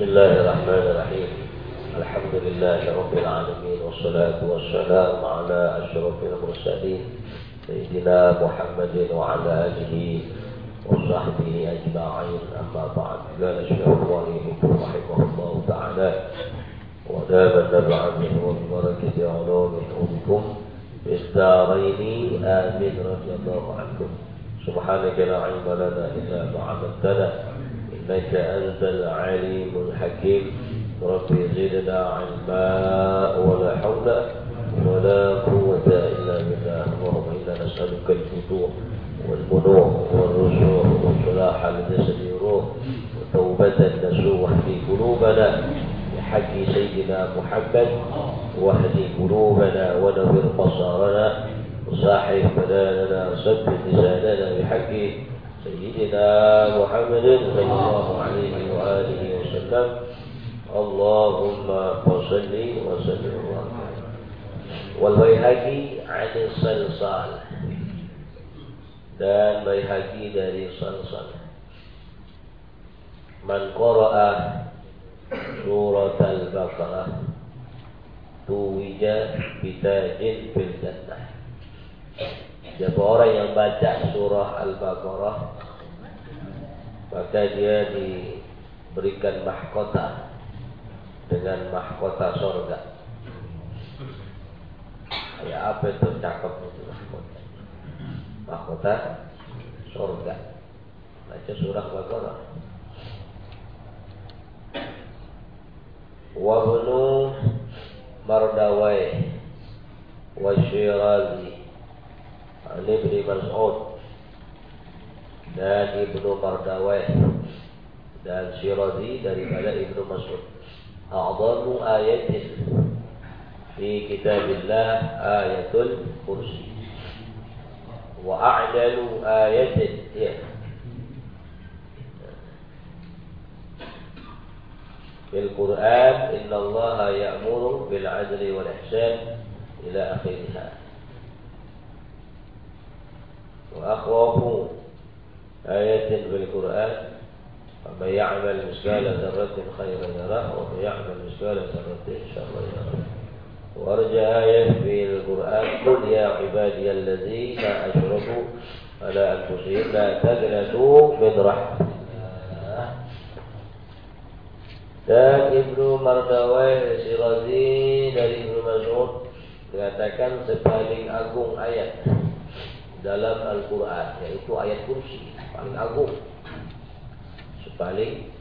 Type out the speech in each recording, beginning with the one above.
بسم الله الرحمن الرحيم. الحمد لله رب العالمين والصلاة والسلام على أشرف المرسلين سيدنا محمد وعلى آله وصحبه أجمعين. أما بعد قال الشيخ ولي رحمه الله تعالى ودام النبع منه وببركة علومه وبكم في آمين رضي الله عنكم. سبحانك لا علم لنا إلا ما علمتنا. إنك أنت العليم الحكيم. رب زدنا علما ولا حول ولا قوة إلا بالله. اللهم إنا نسألك الفتوح والبنوع والرجوع والصلاح لجسد الروح وتوبة نسوح في قلوبنا. بحق سيدنا محمد واهد قلوبنا ونور بصارنا وصاحب بناننا وثبت لساننا بحق سيدنا محمد صلى الله عليه وآله وسلم اللهم صل وسلم وبارك والبيهقي عن الصلصال dan Baihaqi dari Salsal. Man qara'a surat al-Baqarah tuwija bitajin fil jannah. Siapa orang yang baca surah Al-Baqarah maka dia diberikan mahkota dengan mahkota sorga. Ya apa itu cakep itu mahkota? Mahkota sorga. Baca surah Al-Baqarah. Wabnu Mardawai wa Ibn Mas'ud dan Ibnu Mardawai dan Syirazi daripada Ibnu Mas'ud. A'zamu ayatin fi kitabillah ayatul kursi. Wa a'dalu ayatin ya. في القرآن إن الله يأمر بالعدل والإحسان إلى آخرها وأخوف آية في القرآن ومن يعمل مثقال ذرة خيرا يره ومن يعمل مثقال ذرة شرا يره. وأرجى آية في القرآن قل يا عبادي الذين أشركوا على أنفسهم لا تقنطوا من رحمة dan Ibnu Mardawai Sirazi dari Ibnu Mas'ud mengatakan sepaling agung ayat. Dalam Al-Quran yaitu ayat kursi paling agung. Sepaling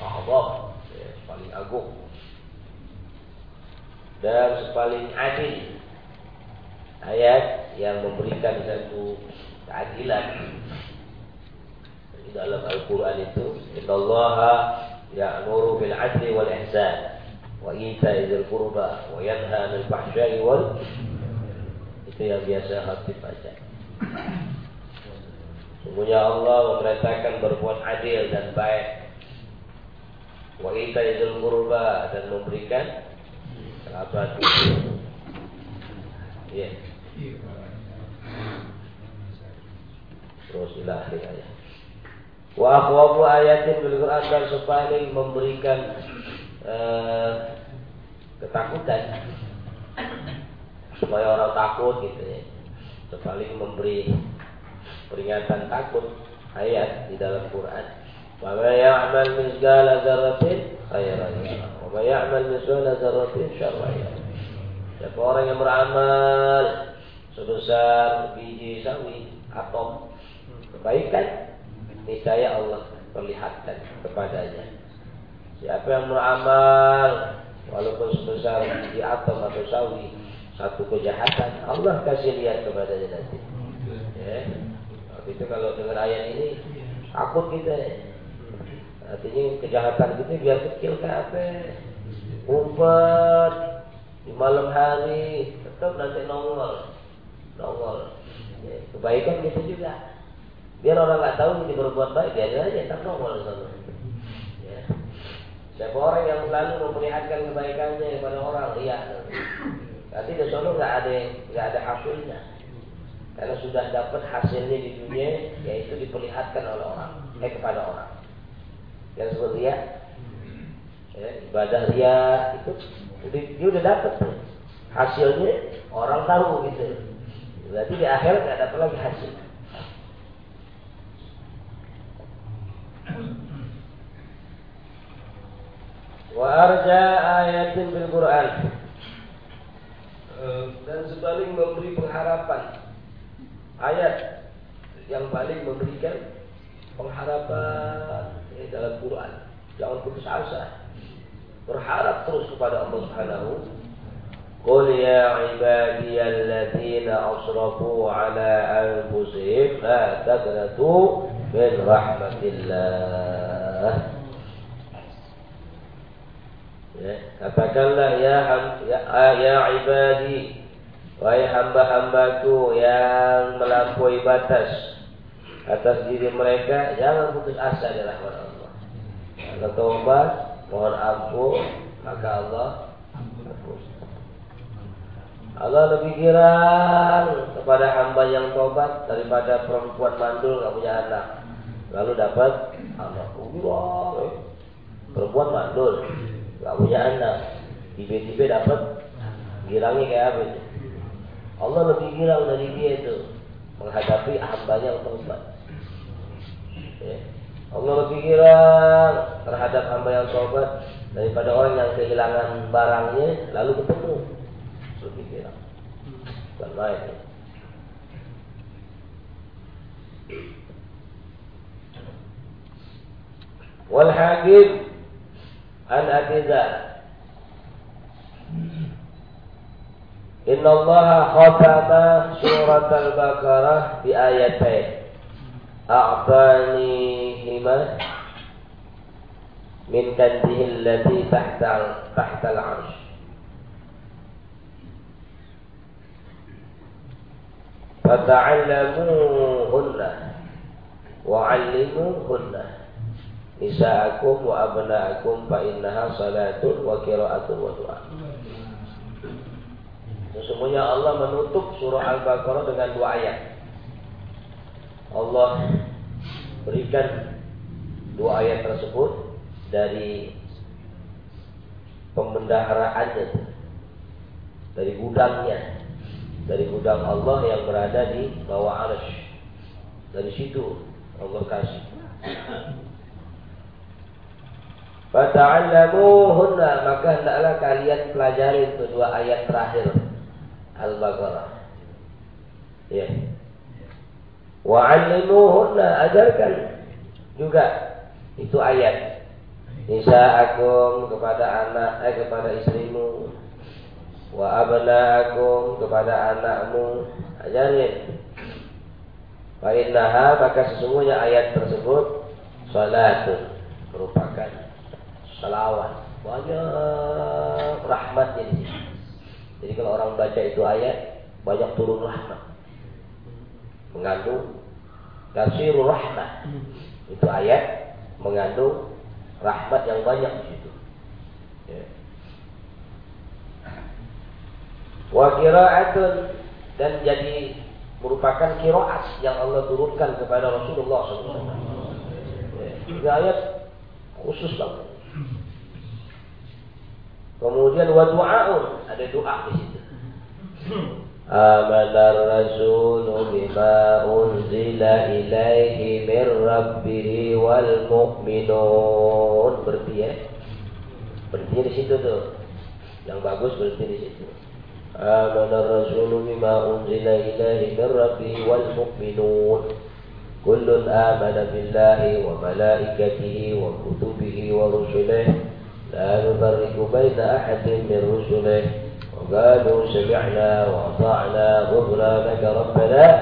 Allah ya, paling agung. Dan sepaling adil. Ayat yang memberikan satu keadilan. Di dalam Al-Quran itu Innallaha ya'muru bil 'adli wal ihsan wa ita'i dzil qurba wa yanha 'anil fahsya'i wal itu yang biasa Habib baca. Sungguhnya Allah memerintahkan berbuat adil dan baik. Wa ita'i dzil qurba dan memberikan kerabat. Ya. Terus ila akhir ayat. Wa akhwafu ayatin bil Quran dan sepaling memberikan uh, ketakutan supaya orang takut gitu ya. Sepaling memberi peringatan takut ayat di dalam Quran. Wa may ya'mal mithqala dzarratin khairan. Wa may ya'mal mithqala dzarratin syarran. Siapa orang yang beramal sebesar biji sawi atom kebaikan niscaya Allah perlihatkan kepadanya. Siapa yang beramal walaupun sebesar biji atom atau sawi satu kejahatan, Allah kasih lihat kepadanya nanti. Ya. Waktu itu kalau dengar ayat ini takut kita. Artinya kejahatan kita biar kecil ke apa? Umpet di malam hari tetap nanti nongol, nongol. Ya. Kebaikan kita juga. Biar orang nggak tahu ini berbuat baik, biarin aja tak nongol sana. Ya. Siapa orang yang selalu memperlihatkan kebaikannya kepada orang, lihat. Nanti di sana nggak ada nggak ada hasilnya. Karena sudah dapat hasilnya di dunia, yaitu diperlihatkan oleh orang, eh kepada orang. Yang seperti ya, ya, ibadah ria itu dia udah dapat hasilnya orang tahu gitu berarti di akhir nggak dapat lagi hasil wa arja ayatin bil Quran Eh, dan sebalik memberi pengharapan. Ayat yang paling memberikan pengharapan ini dalam Quran. Jangan putus asa. Berharap terus kepada Allah Subhanahu. Qul ya ibadiyalladzina asrafu ala anfusihim la taqnatu min rahmatillah ya, katakanlah ya, ya ya ibadi wahai hamba-hambaku yang melampaui batas atas diri mereka jangan putus asa di rahmat Allah. Kalau taubat mohon ampun maka Allah Allah lebih girang kepada hamba yang tobat daripada perempuan mandul nggak punya anak. Lalu dapat anak. Wah, eh. perempuan mandul nggak punya anak. Tiba-tiba dapat girangnya kayak apa itu? Allah lebih girang dari dia itu menghadapi hamba yang tobat. Ya. Allah lebih girang terhadap hamba yang tobat daripada orang yang kehilangan barangnya lalu ketemu berpikiran bukan main hakim an atizal Inna Allah khatama surat al-Baqarah di ayatain A'tani hima min kandihi allati tahta tahta al-'arsh fata'allamuhunna wa'allimuhunna nisa'akum wa abna'akum fa innaha salatun wa qira'atun wa du'a Sesungguhnya Allah menutup surah Al-Baqarah dengan dua ayat. Allah berikan dua ayat tersebut dari pembendaharaannya dari gudangnya dari gudang Allah yang berada di bawah arsh. Dari situ Allah kasih. Fata'allamuhunna maka hendaklah kalian pelajari itu dua ayat terakhir Al-Baqarah. Ya. Wa'allimuhunna ajarkan juga itu ayat. Nisa'akum kepada anak eh kepada istrimu wa abnaakum kepada anakmu ajarin fa innaha maka sesungguhnya ayat tersebut salatun merupakan salawat banyak rahmatnya di jadi kalau orang baca itu ayat banyak turun rahmat mengandung kasirul rahmat itu ayat mengandung rahmat yang banyak di situ ya. Wa qira'atun dan jadi merupakan kiraat yang Allah turunkan kepada Rasulullah SAW. Ya, ayat khusus banget. Kemudian wa du'aun, ada doa di situ. Amanar Rasul bima unzila ilaihi min rabbih wal mu'minun. Berarti ya. Berarti di situ tuh. Yang bagus berarti di situ. آمن الرسول بما أنزل إليه من ربه والمؤمنون كل آمن بالله وملائكته وكتبه ورسله لا نفرق بين أحد من رسله. وقالوا سمعنا وأطعنا غفرانك ربنا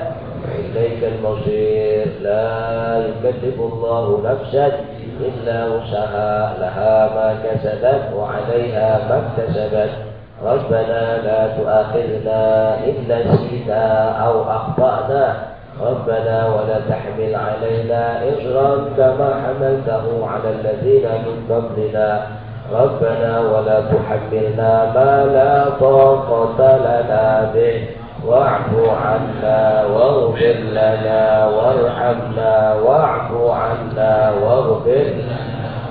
إليك المصير. لا يكلف الله نفسا إلا وسعها. لها ما كسبت وعليها ما اكتسبت. ربنا لا تؤاخذنا إن نسينا أو أخطأنا. ربنا ولا تحمل علينا إصرا كما حملته على الذين من قبلنا. ربنا ولا تحملنا ما لا طاقة لنا به. واعف عنا واغفر لنا وارحمنا واعف عنا واغفر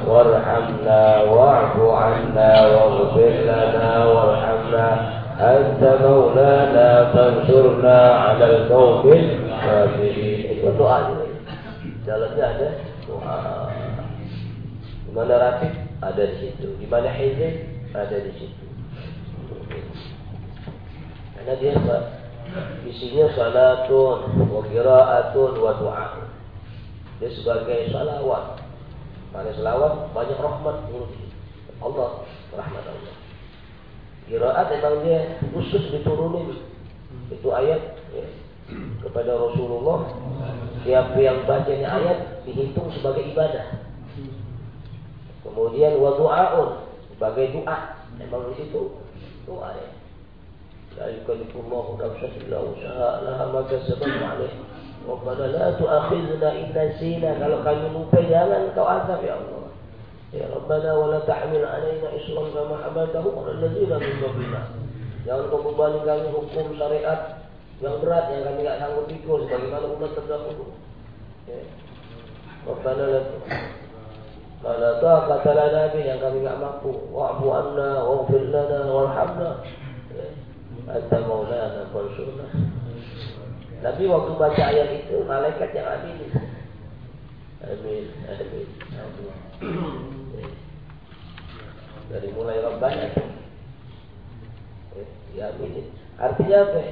وارحمنا واعف عنا واغفر لنا وارحمنا. أنت مولانا فانصرنا على القوم الكافرين. Itu doa jalannya ada. Doa di mana ratib ada di situ. Di mana hizib ada di situ. Karena dia isinya salatun wa qiraatun wa doa dia sebagai salawat. Mana salawat banyak rahmat Allah rahmat Allah. Kiraat memang dia khusus diturunin. Itu ayat ya, kepada Rasulullah. Siapa yang bacanya ayat dihitung sebagai ibadah. Kemudian wa du'aun sebagai doa. Memang di situ doa ya. La yukallifullahu nafsan illa wus'aha ma kasabat 'alaih. Rabbana la tu'akhidna in nasina. Kalau kami lupa jangan kau azab ya Allah. Ya Rabbana wa la tahmil alaina isran kama hamaltahu ala alladziina min qablina. Jangan kau bebani kami hukum syariat yang berat yang kami tidak sanggup pikul sebagaimana umat terdahulu. Ya. Rabbana la Mala taqata lana bi yang kami tidak mampu. Wa'fu anna waghfir lana warhamna. Anta maulana fansurna. Nabi waktu baca ayat itu malaikat yang amin. Amin. Amin. Amin dari mulai Rabbana ya ini artinya apa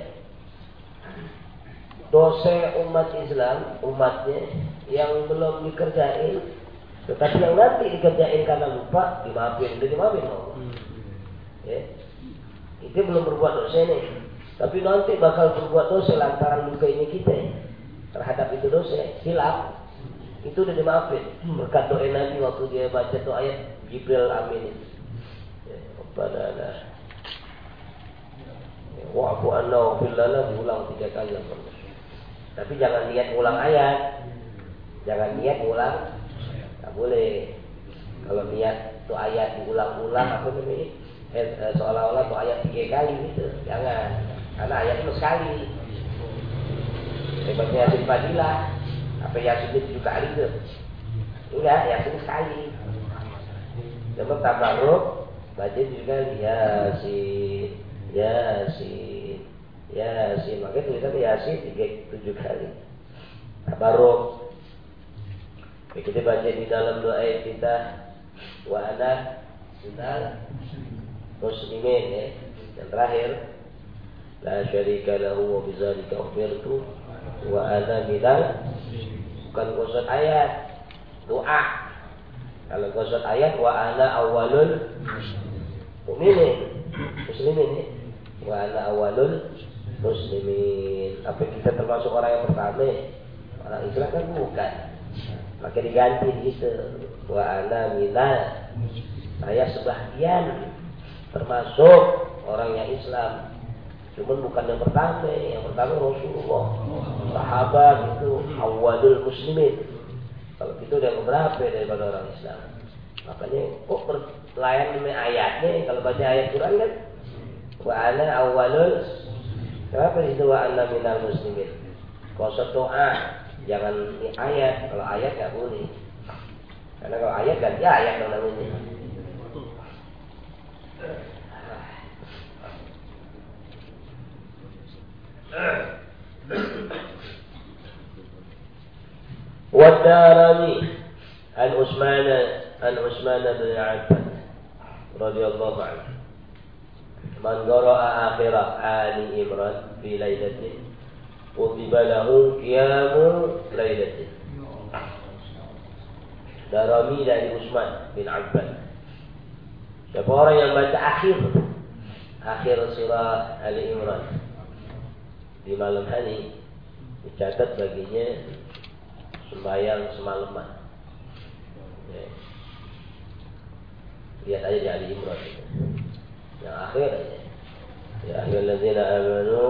dosa umat Islam umatnya yang belum dikerjain tetapi yang nanti dikerjain karena lupa dimaafin udah dimaafin. Allah ya. Itu belum berbuat dosa nih tapi nanti bakal berbuat dosa lantaran luka ini kita terhadap itu dosa silap itu udah dimaafin. Berkat doa Nabi waktu dia baca tuh ayat Jibril amin. Rabbana Wa'fu anna wa lana diulang tiga kali. Tapi jangan niat ulang ayat. Jangan niat ulang. Tak boleh. Kalau niat itu ayat diulang-ulang apa namanya? Eh, eh, seolah-olah itu ayat tiga kali gitu. Jangan. Karena ayat itu sekali. Hebatnya Yasin Fadilah. Apa Yasin itu tujuh kali tuh? Enggak, Yasin sekali. Cuma tabaruk baca juga Yasin, Yasin, Yasin. Makanya tulisan Yasin tiga tujuh kali. Tabaruk. Kita baca di dalam doa kita. Wa ana minal muslimin ya. Yang terakhir. La syarika lahu wa bidzalika umirtu. Wa ana minal bukan khusus ayat. Doa. Kalau gosot ayat wa ana awalul mukminin muslimin wa ana awalul muslimin. Apa kita termasuk orang yang pertama? Orang Islam kan bukan maka diganti gitu wa ana saya sebagian termasuk orang yang Islam. Cuman bukan yang pertama, yang pertama Rasulullah, sahabat itu awalul muslimin. Kalau itu udah beberapa daripada orang Islam. Makanya kok berlayan dengan ayatnya? Kalau baca ayat Quran kan? Wa ana awalul. Kenapa itu wa ana minal muslimin? Kalau doa jangan ini ayat. Kalau ayat nggak boleh. Karena kalau ayat ganti ayat dong namanya. والدارمي عن عثمان عن عثمان بن عفان رضي الله عنه من قرأ آخر آل إمران في ليلة kutiba lahu qiyamu Laylatin Darami dari Utsman bin Affan. Siapa orang yang baca akhir? Akhir surah Ali Imran. Di malam hari Dicatat baginya Sembayang semalaman. Ya. Lihat aja di Ali Imran. Yang akhir aja. Ya akhir allazina amanu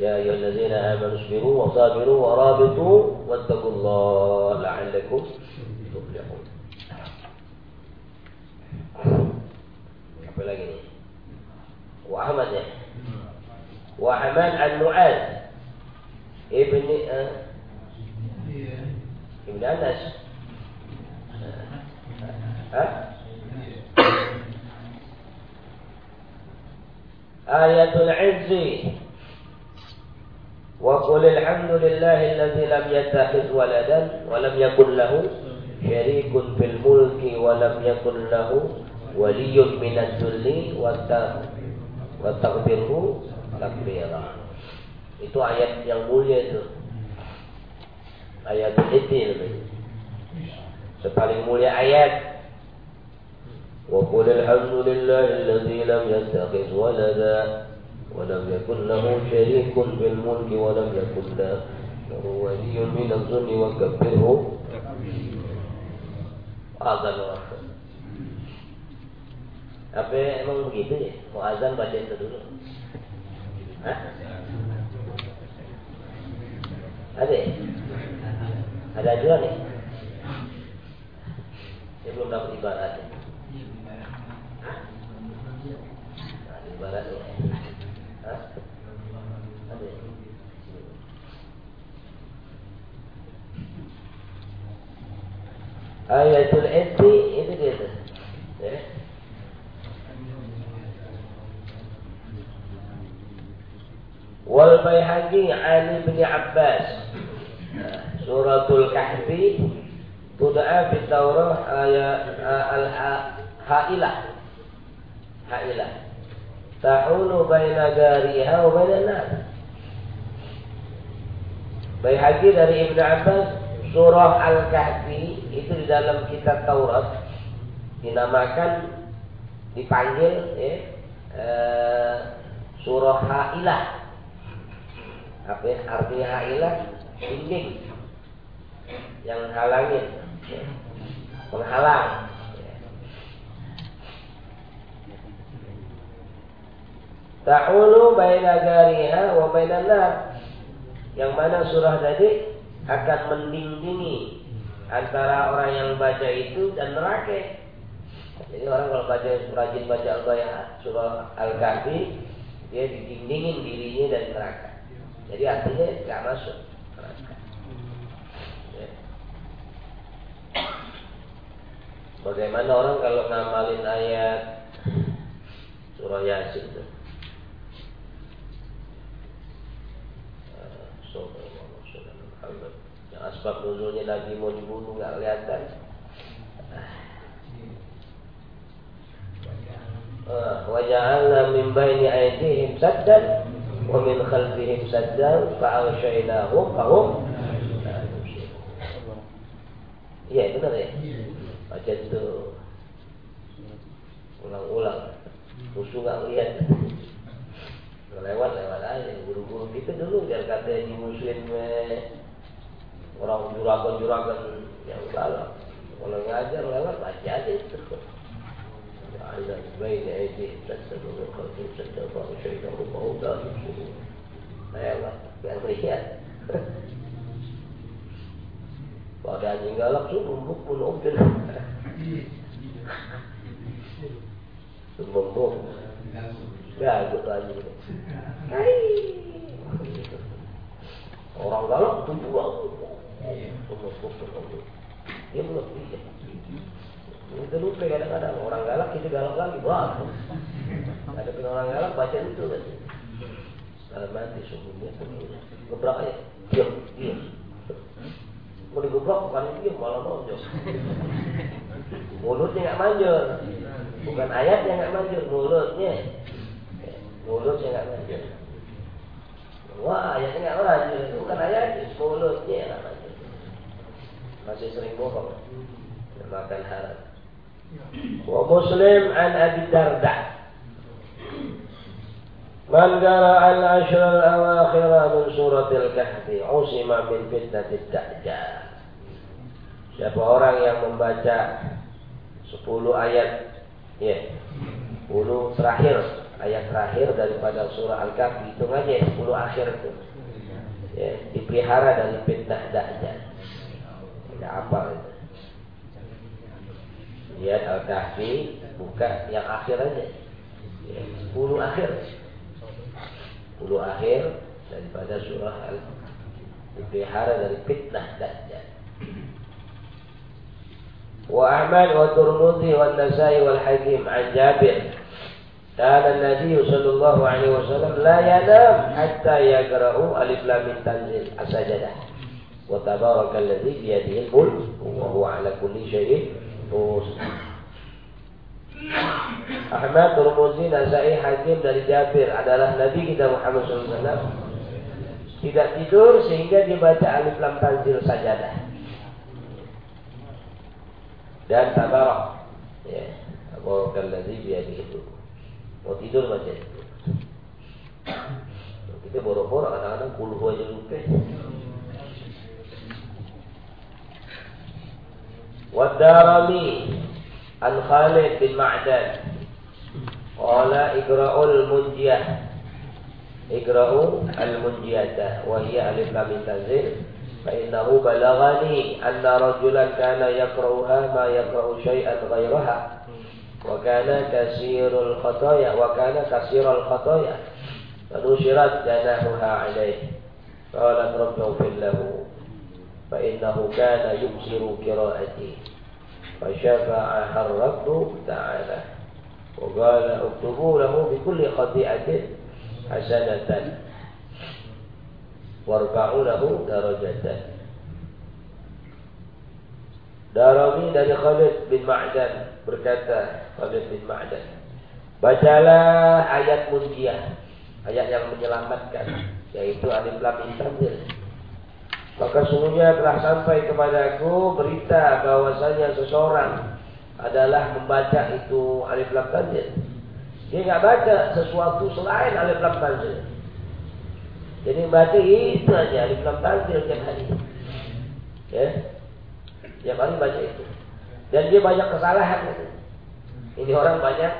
Ya ayyuhalladzina amanu sabiru wa sabiru wa rabitu wattaqullaha la'allakum tuflihun. Apa lagi nih? Wa Ahmad ya. Wa Ahmad an-Nu'ad ibni uh, Ibn Anas Hah? Ayatul Izzi وقل الحمد لله الذي لم يتخذ ولدا ولم يكن له شريك في الملك ولم يكن له ولي من الذل وتغفره takbira itu ayat yang mulia itu ayat itu sepaling mulia ayat وقل الحمد لله الذي لم يتخذ ولدا ولم يكن له شريك في الملك ولم يكن له ولي من الظلم وكبره azan Apa emang begitu ya? Mau azan baca itu dulu. Hah? Ada ya? Ada juga nih? Dia belum dapat ibaratnya. Hah? Nah, ibaratnya. Ya? Ayatul Eti itu dia tuh. Ya. Wal Baihaqi an Ibn Abbas Suratul Kahfi Tud'a fi Taurah ayat al-Hailah Hailah Ta'ulu baina gariha wa baina Baihaqi dari Ibn Abbas Surah Al-Kahfi itu di dalam kitab Taurat dinamakan dipanggil ya, eh, surah Hailah. Apa ya? artinya hailah dinding yang halangin menghalang Ta'ulu baina gariha wa baina nar. Yang mana surah tadi akan mendindingi antara orang yang baca itu dan neraka. Jadi orang kalau baca rajin baca al-bayah surah Al-Kahfi dia didindingin dirinya dari neraka. Jadi artinya nggak masuk Ya. Bagaimana orang kalau ngamalin ayat surah Yasin itu? Yang asbab nuzulnya lagi mau dibunuh nggak kelihatan. Wajahana min baini aidihim saddan wa min khalfihim saddan fa'arshaynahum fahum Iya benar ya? Baca itu Ulang-ulang. Musuh nggak lihat Lewat lewat aja. Guru-guru kita dulu biar kata dimusuhin orang juragan-juragan yang galak. Kalau ngajar lewat baca aja itu. على بين أيديهم سدا ومن خلفهم سدا فأغشيناهم فهم لا يبصرون lewat biar melihat pada anjing galak tuh numbuk pun mobil numbuk gagu anjing orang galak buang numbuk numbuk dia belum bisa itu lupa kadang-kadang. Orang galak itu galak lagi wah. Ada orang galak baca itu kan. Dalam mati sungguhnya gebrak aja. Diam diam. Mau digebrak bukan diam malah nonjok mulutnya nggak manjur. Bukan ayatnya nggak manjur mulutnya mulutnya nggak manjur wah ayatnya nggak manjur bukan ayatnya mulutnya nggak manjur masih sering bohong makan haram ومسلم عن أبي الدرداء من قرأ العشر الأواخر من سورة الكهف عصم من فتنة الدجال Siapa orang yang membaca 10 ayat ya, 10 terakhir ayat terakhir daripada surah Al-Kahfi itu aja 10 akhir itu. Ya, dipelihara dari fitnah dajjal, tidak apa itu. Ya, Al-Kahfi buka yang akhir aja. Ya, 10 akhir. 10 akhir daripada surah al dipelihara dari fitnah dajjal wa Ahmad wa Turmudi wa Nasai wal Hakim an Jabir. كان النبي صلى الله عليه وسلم لا ينام حتى يقرأ ألف لام تنزيل السجدة وتبارك الذي بيده الملك وهو على كل شيء Ahmad, Turmuzi, Nasai, Hakim dari Jabir adalah Nabi kita Muhammad SAW tidak tidur sehingga dibaca alif lam tanzil sajadah dan tabarak ya tabarakalladzi biyadihi itu mau tidur baca itu kita boro-boro kadang-kadang puluh aja lupa Wadarami An Khalid bin Ma'dan Qala igra'ul munjiyah Igra'u al-munjiyata Wahia alif lam tanzil فإنه بلغني أن رجلا كان يقرأها ما يقرأ شيئا غيرها وكان كثير الخطايا وكان كثير الخطايا. فنشرت جناحها عليه. قالت رب اغفر له فإنه كان يبصر قراءتي. فشفعها الرب تعالى. وقال اكتبوا له بكل خطيئة حسنة. warfa'u lahu darajatan. Darami dari Khalid bin Ma'dan berkata Khalid bin Ma'dan Bacalah ayat munjiah Ayat yang menyelamatkan Yaitu alif lam tanzil Maka sungguhnya telah sampai kepadaku berita bahwasanya seseorang adalah membaca itu alif lam tanzil. Dia nggak baca sesuatu selain alif lam tanzil. Jadi baca itu aja alif lam tanzil tiap hari. Ya. Tiap hari baca itu. Dan dia banyak kesalahan. Ini orang banyak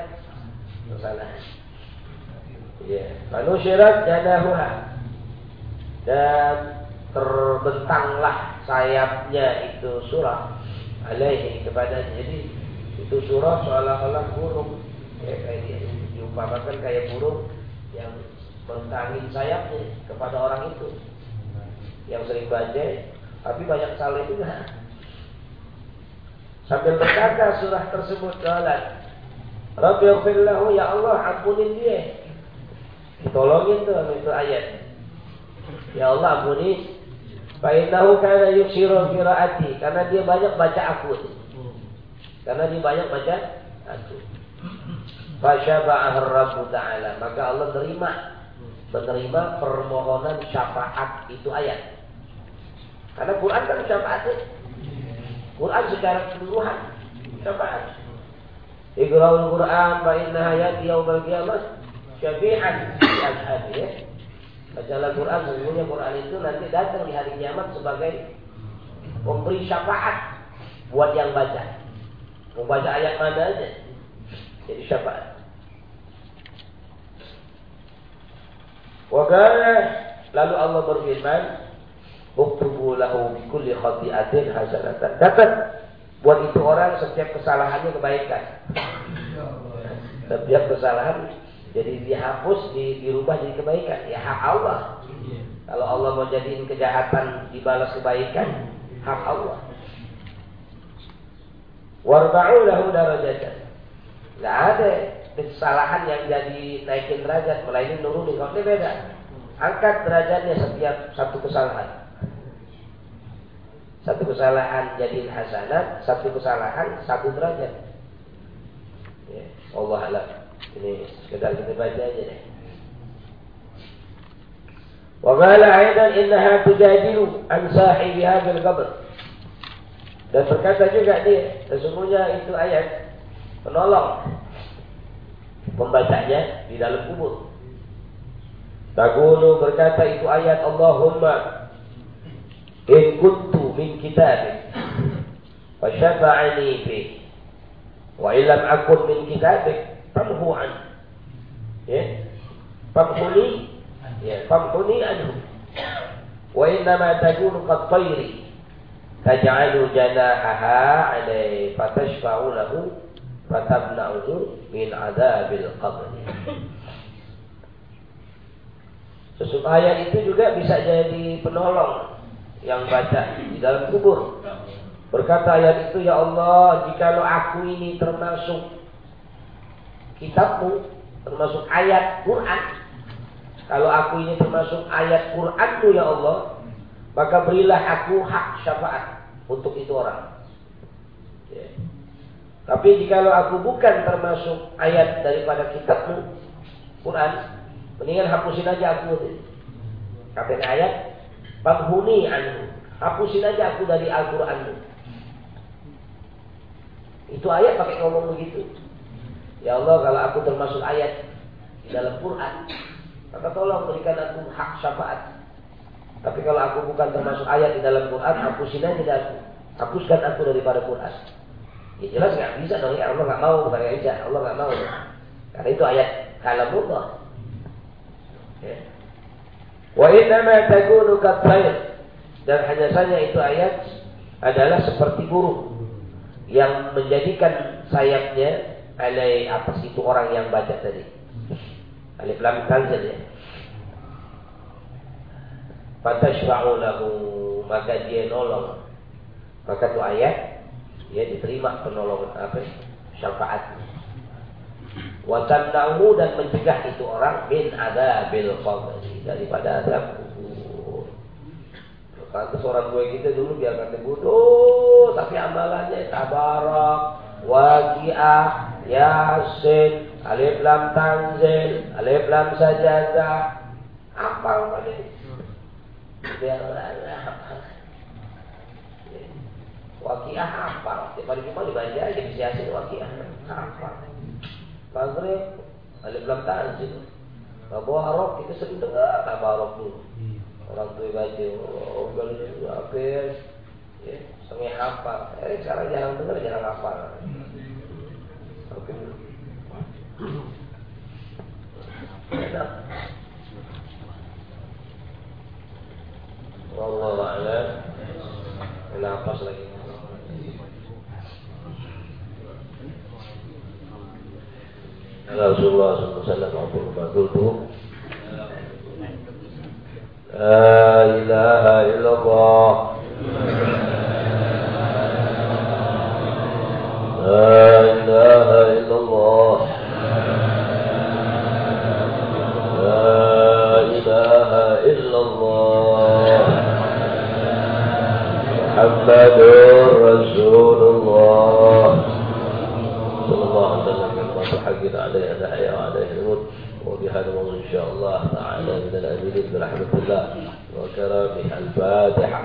kesalahan. Ya. Manusyirat janahuha. Dan terbentanglah sayapnya itu surah alaihi kepada jadi itu surah seolah-olah burung ya, kayak diumpamakan kayak burung yang bentangin sayapnya kepada orang itu yang sering baca tapi banyak salah juga sambil berkata surah tersebut jalan Rabbi lahu ya Allah ampunin dia ditolongin tuh itu ayat ya Allah ampuni Fa'innahu kana yuksiru qiraati karena dia banyak baca aku karena dia banyak baca aku Fasyaba'ah Rabbu Ta'ala maka Allah terima menerima permohonan syafaat itu ayat. Karena Quran kan syafaat. Quran secara keseluruhan syafaat. Iqra'ul Quran wa inna hayati yaumal qiyamah syafi'an di ya. Bacalah Quran sesungguhnya Quran itu nanti datang di hari kiamat sebagai pemberi syafaat buat yang baca. Mau baca ayat mana aja. Jadi syafaat. Wakala lalu Allah berfirman, "Uktubu lahu bi kulli khati'atin hasanatan." Dapat buat itu orang setiap kesalahannya kebaikan. Setiap kesalahan jadi dihapus, di, dirubah jadi kebaikan. Ya hak Allah. Kalau Allah mau jadiin kejahatan dibalas kebaikan, hak Allah. Warba'u lahu darajatan. Enggak ada kesalahan yang jadi naikin derajat, melainkan nurunin. Kalau beda. Angkat derajatnya setiap satu kesalahan. Satu kesalahan jadi hasanat, satu kesalahan satu derajat. Ya, Allah alam. Ini sekedar kita baca aja deh. Qala aidan innaha tujadilu an sahibi hadzal qabr. Dan berkata juga dia, sesungguhnya itu ayat penolong pembacanya di dalam kubur. Taqulu berkata itu ayat Allahumma in wa illam akun min kitabik famhu an ya. Famhuni ya famhuni anhu wa innama takunu qad tayri taj'alu janahaha alai fatashfa'u lahu fatabna'uhu min adabil qabr. Sesungguhnya ayat itu juga bisa jadi penolong yang baca di dalam kubur. Berkata ayat itu, Ya Allah, jikalau aku ini termasuk kitabmu, termasuk ayat Quran, kalau aku ini termasuk ayat Quranmu ya Allah, maka berilah aku hak syafaat untuk itu orang. Ya. Tapi jika aku bukan termasuk ayat daripada kitabmu, Quran, mendingan hapusin aja aku. Kata ayat, Fabhuni anhu. Hapusin aja aku dari Al-Quranmu. Itu ayat pakai ngomong begitu. Ya Allah, kalau aku termasuk ayat di dalam Quran, maka tolong berikan aku hak syafaat tapi kalau aku bukan termasuk ayat di dalam Quran, hapusin aja tidak aku. Hapuskan aku daripada Quran. Ya jelas nggak bisa dong ya Allah nggak mau bukan Allah nggak mau. Karena itu ayat kalamullah. Ya. Wa innama takunu katayr. Dan hanya saja itu ayat adalah seperti burung yang menjadikan sayapnya alai atas itu orang yang baca tadi. Alif lam tanzil ya fatashfa'u lahu maka dia nolong maka itu ayat dia diterima penolongan apa watannahu dan mencegah itu orang bin adabil qabri daripada adab kubur. Kata seorang gue kita dulu biar kata bodoh tapi amalannya tabarak waqiah yasin alif lam tanzil alif lam sajadah. Apa mana Wakiah apa? Tiap hari Jumat dibaca aja di siasin wakiah apa? Maghrib alif lam tanzil. Tabarok kita sering dengar tabarok dulu. Orang tua baca, oh itu habis, ya, setengah hafal. Eh sekarang jarang dengar, jarang hafal. Oke. Wallahu a'lam. Nafas lagi. Kala Rasulullah SAW Aku bakul tu? La ilaha illallah. La ilaha illallah. Ilaha illallah. Rasulullah. الله الله عليه وسلم كما تحقق عليه الحياة وعليه الموت وبهذا الموضوع إن شاء الله تعالى من الأمين برحمة الله وكرامه الفاتحة.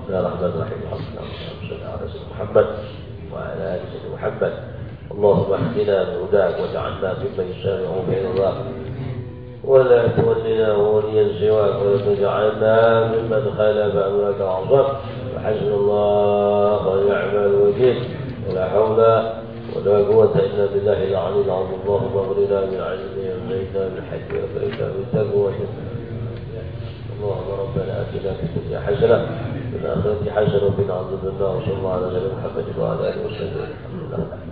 بسم الله الرحمن الرحيم. الحمد لله على سيدنا محمد وعلى آل سيدنا محمد. اللهم اهدنا بهداك واجعلنا ممن يسارع بين الله ولا تولنا وليا سواك ولا تجعلنا ممن خالف أمرك وعصاك. وحسن الله ونعم الوكيل ولا حول ولا قوة إلا بالله العلي العظيم. اللهم اغرنا من علم وزينا من حج وبينا من تقوى اللهم ربنا آتنا في الدنيا حسنة وفي الآخرة حسنة وقنا عذاب النار. وصلى الله على سيدنا محمد وعلى آله وصحبه لله